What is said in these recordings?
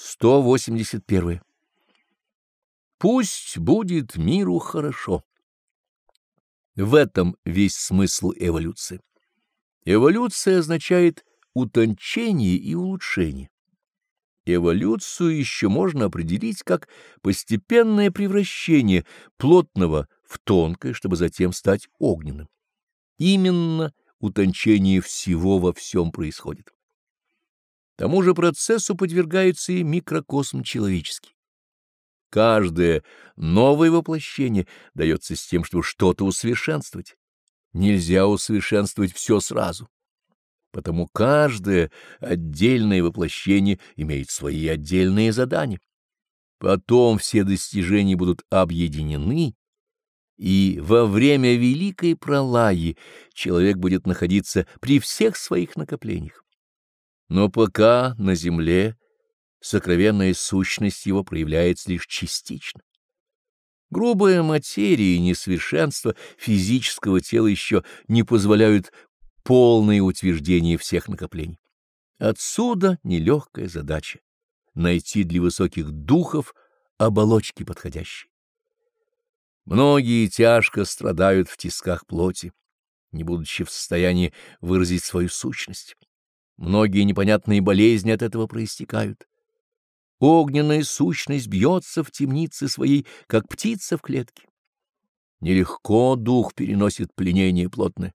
181. Пусть будет миру хорошо. В этом весь смысл эволюции. Эволюция означает утончение и улучшение. Эволюцию еще можно определить как постепенное превращение плотного в тонкое, чтобы затем стать огненным. Именно утончение всего во всем происходит. Тому же процессу подвергается и микрокосм человеческий. Каждое новое воплощение дается с тем, чтобы что-то усовершенствовать. Нельзя усовершенствовать все сразу. Потому каждое отдельное воплощение имеет свои отдельные задания. Потом все достижения будут объединены, и во время великой пролаи человек будет находиться при всех своих накоплениях. Но пока на земле сокровенная сущность его проявляется лишь частично. Грубая материя и несовершенство физического тела еще не позволяют полное утверждение всех накоплений. Отсюда нелегкая задача — найти для высоких духов оболочки подходящие. Многие тяжко страдают в тисках плоти, не будучи в состоянии выразить свою сущность. Многие непонятные болезни от этого проистекают. Огненная сущность бьется в темнице своей, как птица в клетке. Нелегко дух переносит пленение плотное.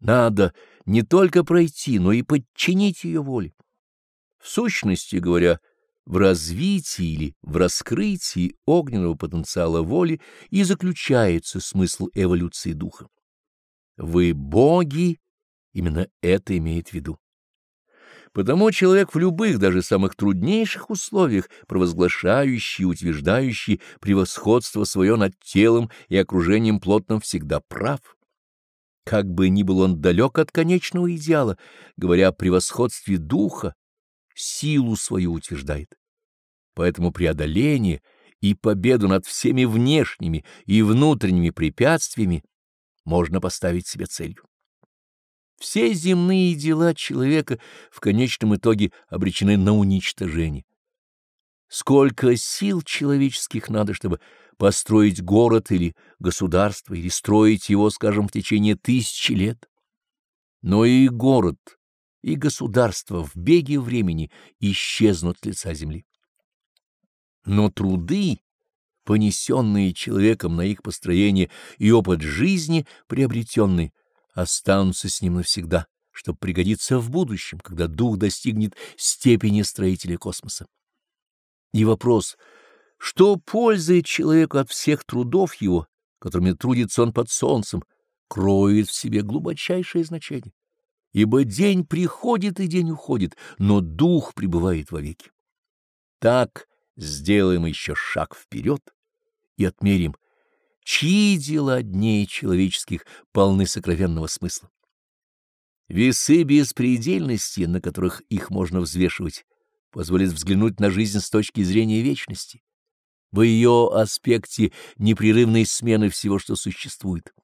Надо не только пройти, но и подчинить ее воле. В сущности говоря, в развитии или в раскрытии огненного потенциала воли и заключается смысл эволюции духа. Вы боги, именно это имеет в виду. Потому человек в любых, даже самых труднейших условиях, провозглашающий и утверждающий превосходство свое над телом и окружением плотным, всегда прав. Как бы ни был он далек от конечного идеала, говоря о превосходстве духа, силу свою утверждает. Поэтому преодоление и победу над всеми внешними и внутренними препятствиями можно поставить себе целью. Все земные дела человека в конечном итоге обречены на уничтожение. Сколько сил человеческих надо, чтобы построить город или государство, или строить его, скажем, в течение тысячи лет. Но и город, и государство в беге времени исчезнут с лица земли. Но труды, понесенные человеком на их построение, и опыт жизни, приобретенный, останутся с ним навсегда, чтобы пригодиться в будущем, когда дух достигнет степени строителя космоса. И вопрос, что пользует человеку от всех трудов его, которыми трудится он под солнцем, кроет в себе глубочайшее значение. Ибо день приходит и день уходит, но дух пребывает вовеки. Так сделаем еще шаг вперед и отмерим — чьи дела дней человеческих полны сокровенного смысла. Весы беспредельности, на которых их можно взвешивать, позволят взглянуть на жизнь с точки зрения вечности, в ее аспекте непрерывной смены всего, что существует.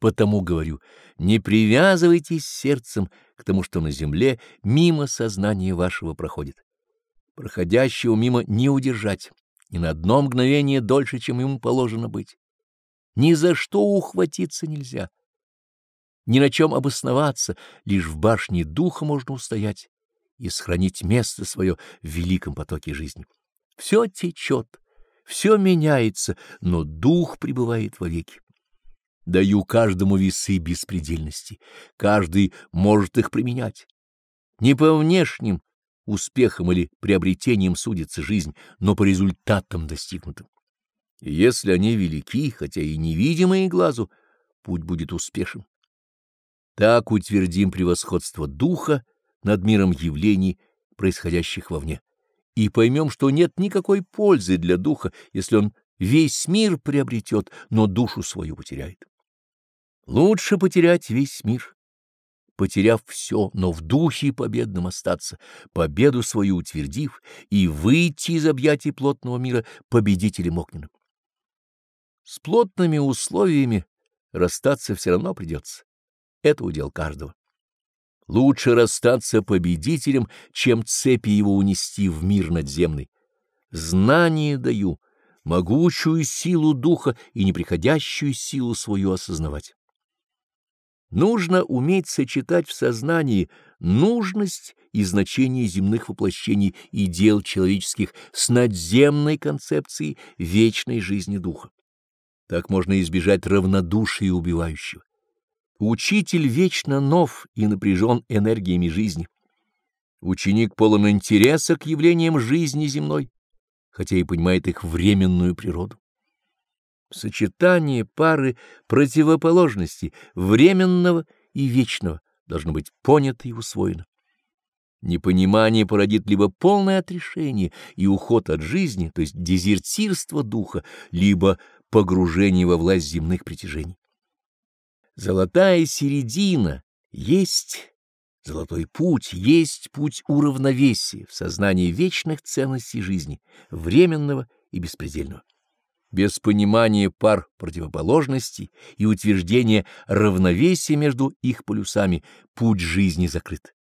Потому говорю, не привязывайтесь сердцем к тому, что на земле мимо сознания вашего проходит. Проходящего мимо не удержать, ни на одно мгновение дольше, чем ему положено быть. Ни за что ухватиться нельзя. Ни на чем обосноваться, лишь в башне духа можно устоять и сохранить место свое в великом потоке жизни. Все течет, все меняется, но дух пребывает вовеки. Даю каждому весы беспредельности, каждый может их применять. Не по внешним успехам или приобретениям судится жизнь, но по результатам достигнутым. Если они велики, хотя и невидимые глазу, путь будет успешен. Так утвердим превосходство духа над миром явлений, происходящих вовне, и поймем, что нет никакой пользы для духа, если он весь мир приобретет, но душу свою потеряет. Лучше потерять весь мир, потеряв все, но в духе победным остаться, победу свою утвердив и выйти из объятий плотного мира победителем огненным. С плотными условиями расстаться все равно придется. Это удел каждого. Лучше расстаться победителем, чем цепи его унести в мир надземный. Знание даю, могучую силу духа и неприходящую силу свою осознавать. Нужно уметь сочетать в сознании нужность и значение земных воплощений и дел человеческих с надземной концепцией вечной жизни духа. Так можно избежать равнодушия убивающего. Учитель вечно нов и напряжен энергиями жизни. Ученик полон интереса к явлениям жизни земной, хотя и понимает их временную природу. Сочетание пары противоположностей, временного и вечного, должно быть понято и усвоено. Непонимание породит либо полное отрешение и уход от жизни, то есть дезертирство духа, либо погружение во власть земных притяжений. Золотая середина есть, золотой путь есть путь уравновесия в сознании вечных ценностей жизни, временного и беспредельного. Без понимания пар противоположностей и утверждения равновесия между их полюсами путь жизни закрыт.